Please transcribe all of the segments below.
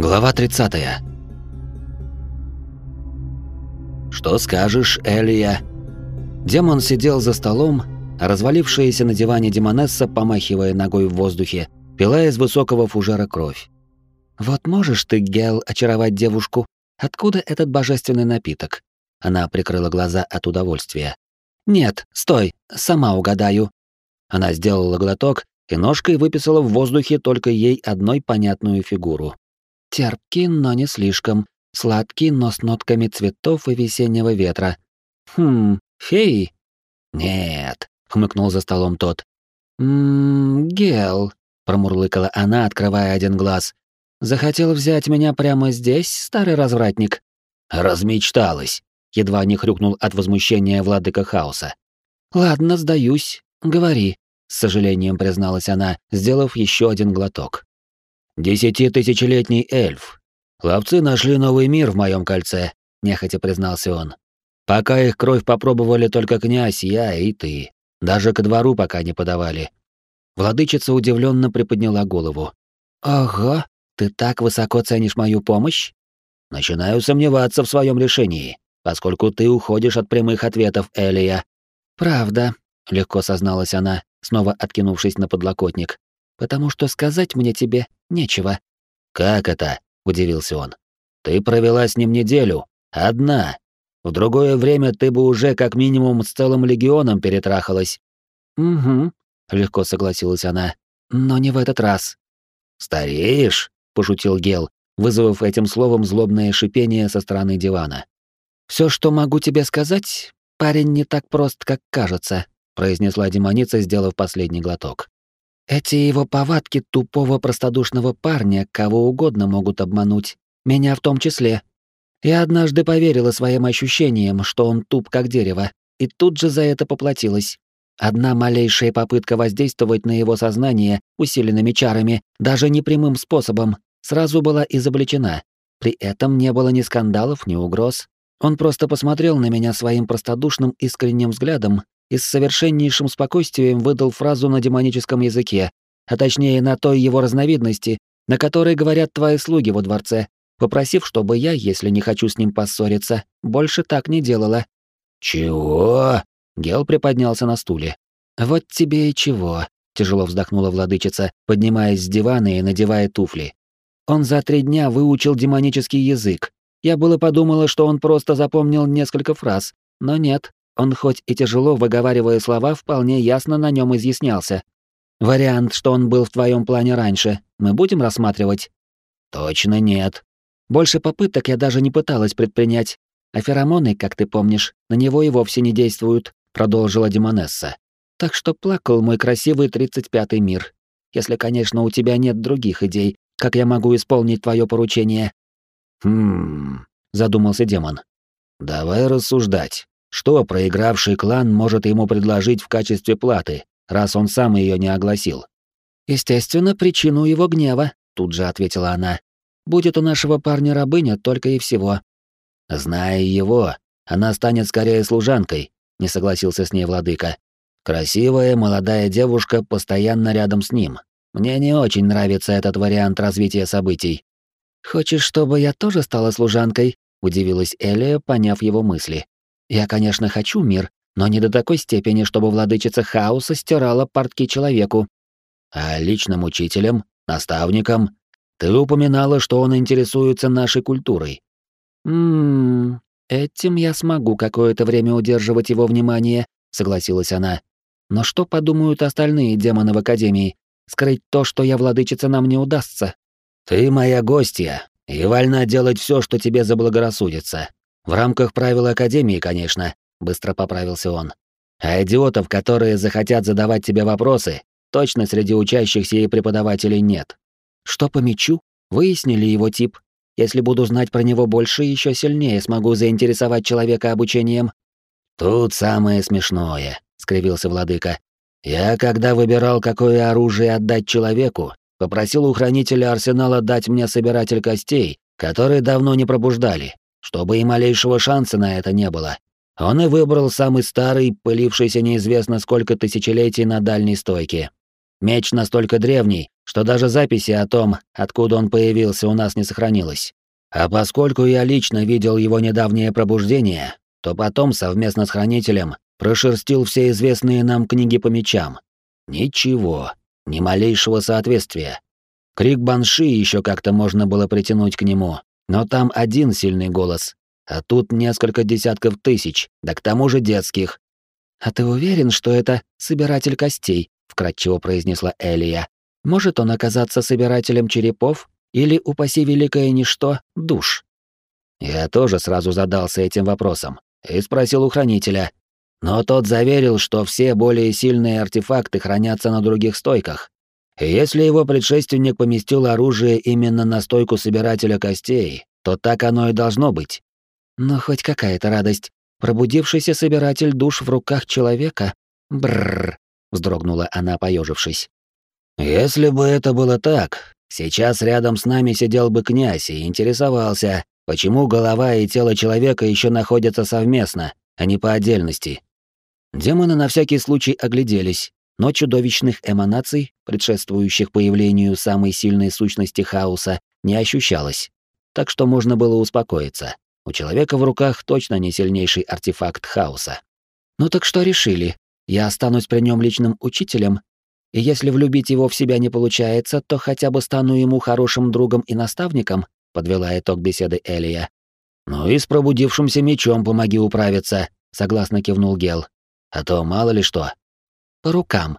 Глава 30. Что скажешь, Элия? Демон сидел за столом, а развалившаяся на диване демонесса, помахивая ногой в воздухе, пила из высокого фужера кровь. Вот можешь ты, Гел, очаровать девушку? Откуда этот божественный напиток? Она прикрыла глаза от удовольствия. Нет, стой, сама угадаю. Она сделала глоток и ножкой выписала в воздухе только ей одной понятную фигуру. Терпкий, но не слишком. Сладкий, но с нотками цветов и весеннего ветра. Хм, феи? Нет, хмыкнул за столом тот. Ммм, Гел, промурлыкала она, открывая один глаз. Захотел взять меня прямо здесь, старый развратник. Размечталась, едва не хрюкнул от возмущения владыка хаоса. Ладно, сдаюсь. Говори, с сожалением призналась она, сделав еще один глоток. «Десятитысячелетний эльф. Ловцы нашли новый мир в моем кольце», — нехотя признался он. «Пока их кровь попробовали только князь, я и ты. Даже ко двору пока не подавали». Владычица удивленно приподняла голову. «Ага, ты так высоко ценишь мою помощь?» «Начинаю сомневаться в своем решении, поскольку ты уходишь от прямых ответов, Элия». «Правда», — легко созналась она, снова откинувшись на подлокотник потому что сказать мне тебе нечего». «Как это?» — удивился он. «Ты провела с ним неделю. Одна. В другое время ты бы уже как минимум с целым легионом перетрахалась». «Угу», — легко согласилась она. «Но не в этот раз». «Стареешь?» — пошутил Гел, вызвав этим словом злобное шипение со стороны дивана. Все, что могу тебе сказать, парень не так прост, как кажется», — произнесла демоница, сделав последний глоток. Эти его повадки тупого простодушного парня кого угодно могут обмануть, меня в том числе. Я однажды поверила своим ощущениям, что он туп как дерево, и тут же за это поплатилась. Одна малейшая попытка воздействовать на его сознание усиленными чарами, даже непрямым способом, сразу была изобличена. При этом не было ни скандалов, ни угроз. Он просто посмотрел на меня своим простодушным искренним взглядом и с совершеннейшим спокойствием выдал фразу на демоническом языке, а точнее на той его разновидности, на которой говорят твои слуги во дворце, попросив, чтобы я, если не хочу с ним поссориться, больше так не делала. «Чего?» — Гел приподнялся на стуле. «Вот тебе и чего», — тяжело вздохнула владычица, поднимаясь с дивана и надевая туфли. «Он за три дня выучил демонический язык. Я было подумала, что он просто запомнил несколько фраз, но нет, он хоть и тяжело выговаривая слова, вполне ясно на нем изъяснялся. Вариант, что он был в твоем плане раньше, мы будем рассматривать? Точно нет. Больше попыток я даже не пыталась предпринять. А феромоны, как ты помнишь, на него и вовсе не действуют, продолжила Демонесса. Так что плакал мой красивый тридцать пятый мир. Если, конечно, у тебя нет других идей, как я могу исполнить твое поручение. Хм, задумался демон. Давай рассуждать. Что проигравший клан может ему предложить в качестве платы, раз он сам ее не огласил? Естественно, причину его гнева, тут же ответила она. Будет у нашего парня рабыня только и всего. Зная его, она станет скорее служанкой, не согласился с ней владыка. Красивая молодая девушка постоянно рядом с ним. Мне не очень нравится этот вариант развития событий. Хочешь, чтобы я тоже стала служанкой? удивилась Элия, поняв его мысли. Я, конечно, хочу мир, но не до такой степени, чтобы владычица хаоса стирала портки человеку. А личным учителем, наставником, ты упоминала, что он интересуется нашей культурой. Ммм, этим я смогу какое-то время удерживать его внимание, согласилась она. Но что подумают остальные демоны в Академии? Скрыть то, что я владычица, нам не удастся. Ты моя гостья, и вольна делать все, что тебе заблагорассудится. В рамках правил Академии, конечно, быстро поправился он. А идиотов, которые захотят задавать тебе вопросы, точно среди учащихся и преподавателей нет. Что по мечу? Выяснили его тип. Если буду знать про него больше, еще сильнее смогу заинтересовать человека обучением. Тут самое смешное, скривился владыка. Я, когда выбирал, какое оружие отдать человеку, попросил у хранителя арсенала дать мне собиратель костей, которые давно не пробуждали чтобы и малейшего шанса на это не было. Он и выбрал самый старый, пылившийся неизвестно сколько тысячелетий на дальней стойке. Меч настолько древний, что даже записи о том, откуда он появился, у нас не сохранилось. А поскольку я лично видел его недавнее пробуждение, то потом совместно с хранителем прошерстил все известные нам книги по мечам. Ничего, ни малейшего соответствия. Крик Банши еще как-то можно было притянуть к нему, но там один сильный голос, а тут несколько десятков тысяч, да к тому же детских. «А ты уверен, что это собиратель костей?» — вкратчиво произнесла Элия. «Может он оказаться собирателем черепов или, упаси великое ничто, душ?» Я тоже сразу задался этим вопросом и спросил у хранителя, но тот заверил, что все более сильные артефакты хранятся на других стойках. Если его предшественник поместил оружие именно на стойку собирателя костей, то так оно и должно быть. Но хоть какая-то радость. Пробудившийся собиратель душ в руках человека? Бррр, вздрогнула она, поежившись. Если бы это было так, сейчас рядом с нами сидел бы князь и интересовался, почему голова и тело человека еще находятся совместно, а не по отдельности. Демоны на всякий случай огляделись, но чудовищных эманаций, предшествующих появлению самой сильной сущности хаоса, не ощущалось. Так что можно было успокоиться. У человека в руках точно не сильнейший артефакт хаоса. Ну так что решили? Я останусь при нем личным учителем, и если влюбить его в себя не получается, то хотя бы стану ему хорошим другом и наставником, подвела итог беседы Элия. Ну и с пробудившимся мечом помоги управиться, согласно кивнул Гел. А то мало ли что. По рукам.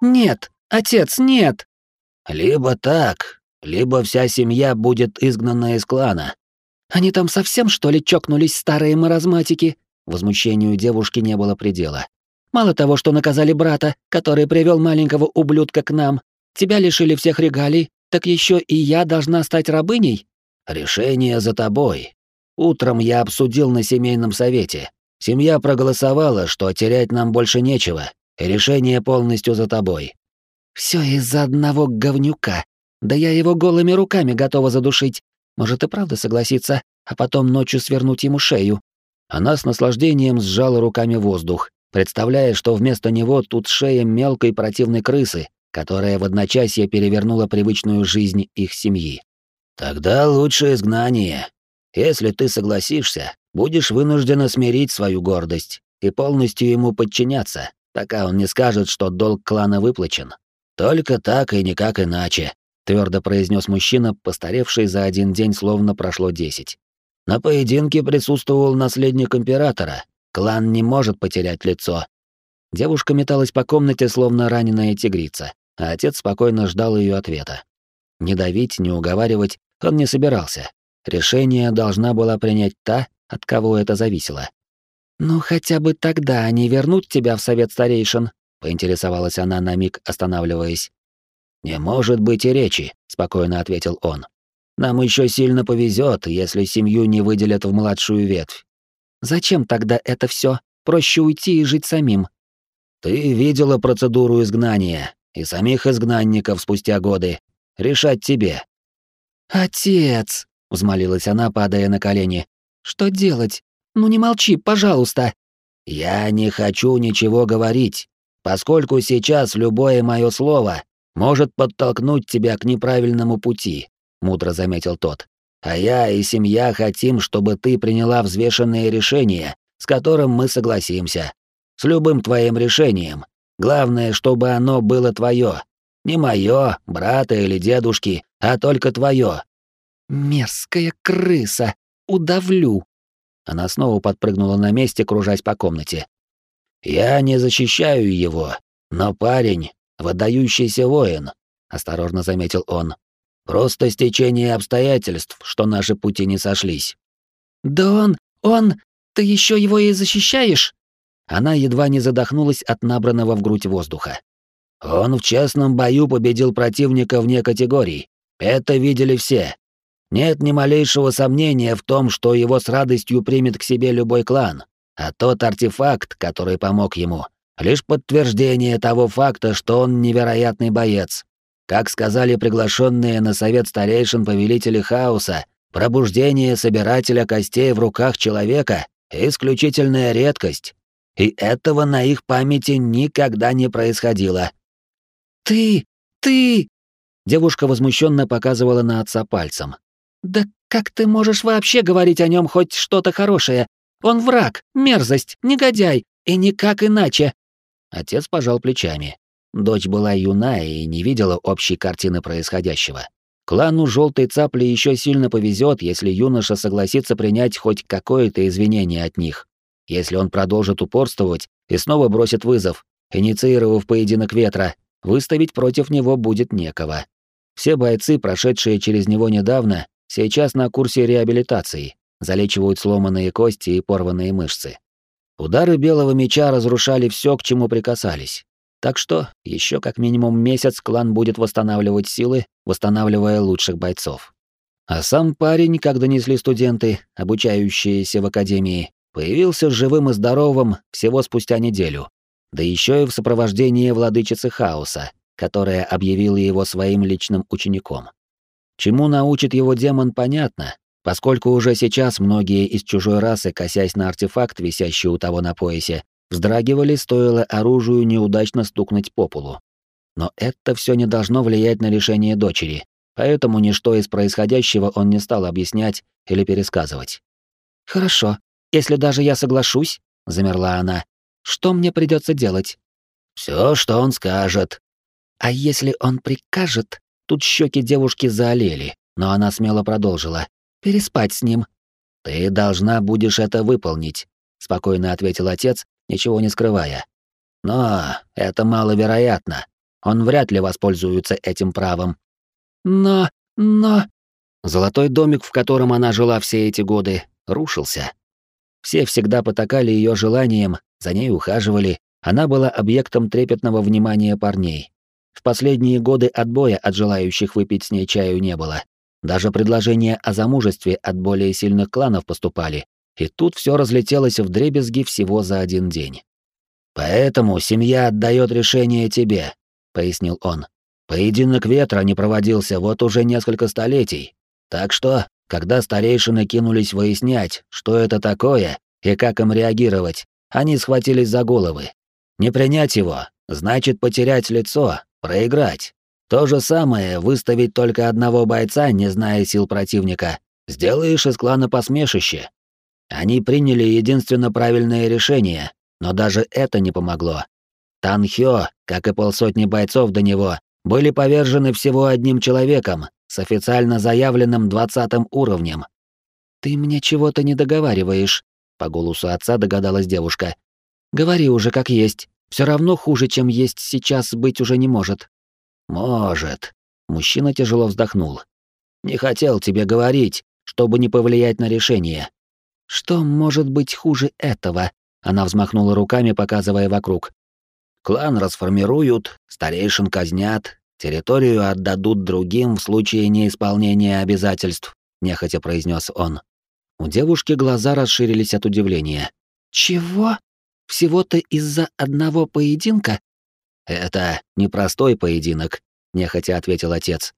Нет, отец, нет. Либо так, либо вся семья будет изгнана из клана. Они там совсем, что ли, чокнулись старые маразматики? Возмущению девушки не было предела. Мало того, что наказали брата, который привел маленького ублюдка к нам, тебя лишили всех регалий, так еще и я должна стать рабыней? Решение за тобой. Утром я обсудил на семейном совете. Семья проголосовала, что терять нам больше нечего, и решение полностью за тобой. Все из-за одного говнюка. Да я его голыми руками готова задушить. Может и правда согласиться, а потом ночью свернуть ему шею. Она с наслаждением сжала руками воздух, представляя, что вместо него тут шея мелкой противной крысы, которая в одночасье перевернула привычную жизнь их семьи. Тогда лучше изгнание. Если ты согласишься, будешь вынуждена смирить свою гордость и полностью ему подчиняться, пока он не скажет, что долг клана выплачен. Только так и никак иначе твердо произнес мужчина, постаревший за один день словно прошло десять. На поединке присутствовал наследник императора. Клан не может потерять лицо. Девушка металась по комнате, словно раненая тигрица, а отец спокойно ждал ее ответа. Не давить, не уговаривать он не собирался. Решение должна была принять та, от кого это зависело. «Ну, хотя бы тогда они вернут тебя в совет старейшин», — поинтересовалась она на миг, останавливаясь. «Не может быть и речи», — спокойно ответил он. «Нам еще сильно повезет, если семью не выделят в младшую ветвь». «Зачем тогда это все? Проще уйти и жить самим». «Ты видела процедуру изгнания и самих изгнанников спустя годы. Решать тебе». «Отец!» — взмолилась она, падая на колени. «Что делать? Ну не молчи, пожалуйста!» «Я не хочу ничего говорить, поскольку сейчас любое мое слово может подтолкнуть тебя к неправильному пути», — мудро заметил тот. «А я и семья хотим, чтобы ты приняла взвешенное решение, с которым мы согласимся. С любым твоим решением. Главное, чтобы оно было твое. Не мое, брата или дедушки, а только твое». «Мерзкая крыса! Удавлю!» Она снова подпрыгнула на месте, кружась по комнате. «Я не защищаю его, но парень выдающийся воин», — осторожно заметил он. «Просто стечение обстоятельств, что наши пути не сошлись». «Да он... он... ты еще его и защищаешь?» Она едва не задохнулась от набранного в грудь воздуха. «Он в честном бою победил противника вне категорий. Это видели все. Нет ни малейшего сомнения в том, что его с радостью примет к себе любой клан. А тот артефакт, который помог ему, лишь подтверждение того факта, что он невероятный боец. Как сказали приглашенные на совет старейшин повелители хаоса, пробуждение собирателя костей в руках человека — исключительная редкость. И этого на их памяти никогда не происходило — Ты! Ты!» Девушка возмущенно показывала на отца пальцем. «Да как ты можешь вообще говорить о нем хоть что-то хорошее? Он враг, мерзость, негодяй, и никак иначе!» Отец пожал плечами. Дочь была юна и не видела общей картины происходящего. Клану Желтой Цапли еще сильно повезет, если юноша согласится принять хоть какое-то извинение от них. Если он продолжит упорствовать и снова бросит вызов, инициировав поединок ветра, выставить против него будет некого. Все бойцы, прошедшие через него недавно, сейчас на курсе реабилитации, залечивают сломанные кости и порванные мышцы. Удары белого меча разрушали все, к чему прикасались. Так что еще как минимум месяц клан будет восстанавливать силы, восстанавливая лучших бойцов. А сам парень, как донесли студенты, обучающиеся в академии, появился живым и здоровым всего спустя неделю. Да еще и в сопровождении владычицы хаоса, которая объявила его своим личным учеником. Чему научит его демон, понятно, поскольку уже сейчас многие из чужой расы, косясь на артефакт, висящий у того на поясе, вздрагивали, стоило оружию неудачно стукнуть по полу. Но это все не должно влиять на решение дочери, поэтому ничто из происходящего он не стал объяснять или пересказывать. «Хорошо, если даже я соглашусь», — замерла она, — «что мне придется делать?» Все, что он скажет». «А если он прикажет?» Тут щеки девушки заолели, но она смело продолжила переспать с ним. Ты должна будешь это выполнить, спокойно ответил отец, ничего не скрывая. Но это маловероятно. Он вряд ли воспользуется этим правом. Но, но Золотой домик, в котором она жила все эти годы, рушился. Все всегда потакали ее желанием, за ней ухаживали, она была объектом трепетного внимания парней. В последние годы отбоя от желающих выпить с ней чаю не было. Даже предложения о замужестве от более сильных кланов поступали, и тут все разлетелось в дребезги всего за один день. «Поэтому семья отдает решение тебе», — пояснил он. «Поединок ветра не проводился вот уже несколько столетий, так что, когда старейшины кинулись выяснять, что это такое и как им реагировать, они схватились за головы. Не принять его — значит потерять лицо, проиграть. То же самое выставить только одного бойца, не зная сил противника. Сделаешь из клана посмешище. Они приняли единственно правильное решение, но даже это не помогло. Танхё, как и полсотни бойцов до него, были повержены всего одним человеком с официально заявленным двадцатым уровнем. «Ты мне чего-то не договариваешь», — по голосу отца догадалась девушка. «Говори уже как есть. Все равно хуже, чем есть сейчас, быть уже не может. «Может». Мужчина тяжело вздохнул. «Не хотел тебе говорить, чтобы не повлиять на решение». «Что может быть хуже этого?» Она взмахнула руками, показывая вокруг. «Клан расформируют, старейшин казнят, территорию отдадут другим в случае неисполнения обязательств», — нехотя произнес он. У девушки глаза расширились от удивления. «Чего? Всего-то из-за одного поединка?» «Это непростой поединок», — нехотя ответил отец.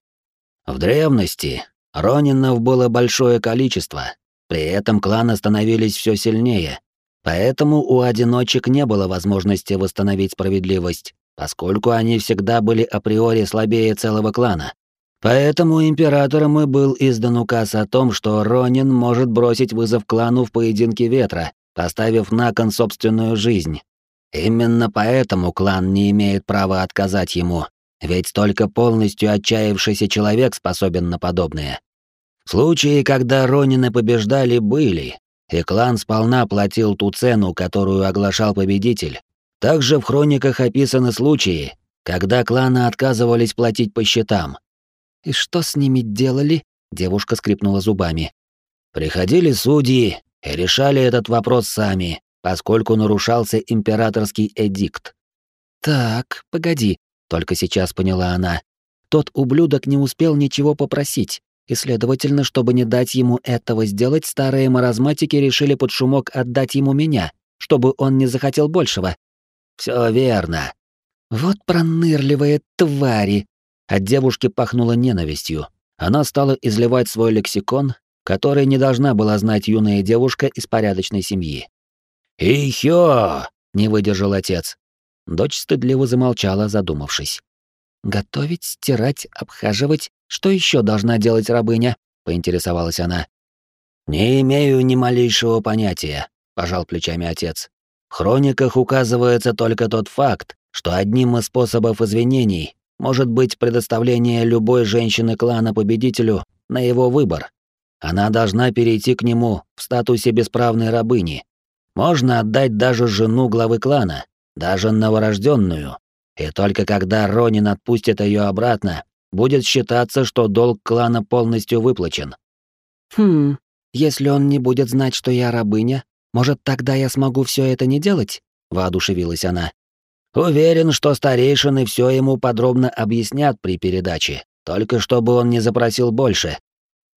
«В древности Ронинов было большое количество, при этом кланы становились все сильнее, поэтому у одиночек не было возможности восстановить справедливость, поскольку они всегда были априори слабее целого клана. Поэтому императором и был издан указ о том, что Ронин может бросить вызов клану в поединке ветра, поставив на кон собственную жизнь, Именно поэтому клан не имеет права отказать ему, ведь только полностью отчаявшийся человек способен на подобное. Случаи, когда Ронины побеждали, были, и клан сполна платил ту цену, которую оглашал победитель. Также в хрониках описаны случаи, когда кланы отказывались платить по счетам. «И что с ними делали?» — девушка скрипнула зубами. «Приходили судьи и решали этот вопрос сами, поскольку нарушался императорский эдикт. «Так, погоди», — только сейчас поняла она. «Тот ублюдок не успел ничего попросить, и, следовательно, чтобы не дать ему этого сделать, старые маразматики решили под шумок отдать ему меня, чтобы он не захотел большего». «Всё верно». «Вот пронырливые твари!» От девушки пахнуло ненавистью. Она стала изливать свой лексикон, который не должна была знать юная девушка из порядочной семьи. «Ихё!» — не выдержал отец. Дочь стыдливо замолчала, задумавшись. Готовить, стирать, обхаживать. Что еще должна делать рабыня? поинтересовалась она. Не имею ни малейшего понятия, пожал плечами отец. В хрониках указывается только тот факт, что одним из способов извинений может быть предоставление любой женщины клана победителю на его выбор. Она должна перейти к нему в статусе бесправной рабыни. Можно отдать даже жену главы клана, даже новорожденную. И только когда Ронин отпустит ее обратно, будет считаться, что долг клана полностью выплачен. Хм, если он не будет знать, что я рабыня, может, тогда я смогу все это не делать? воодушевилась она. Уверен, что старейшины все ему подробно объяснят при передаче, только чтобы он не запросил больше.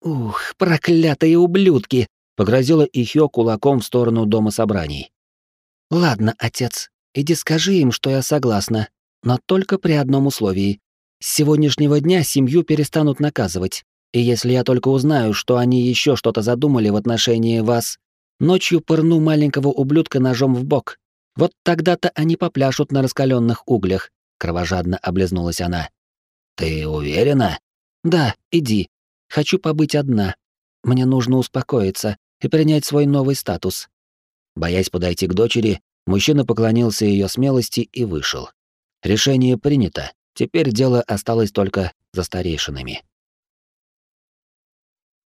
Ух, проклятые ублюдки, погрозила Ихё кулаком в сторону дома собраний. Ладно, отец, иди скажи им, что я согласна, но только при одном условии. С сегодняшнего дня семью перестанут наказывать. И если я только узнаю, что они еще что-то задумали в отношении вас, ночью пырну маленького ублюдка ножом в бок. Вот тогда-то они попляшут на раскаленных углях, кровожадно облизнулась она. Ты уверена? Да, иди. Хочу побыть одна. Мне нужно успокоиться и принять свой новый статус. Боясь подойти к дочери, мужчина поклонился ее смелости и вышел. Решение принято. Теперь дело осталось только за старейшинами.